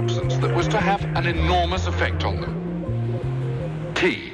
substance that was to have an enormous effect on them. Tea.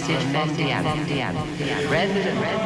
Message from the app.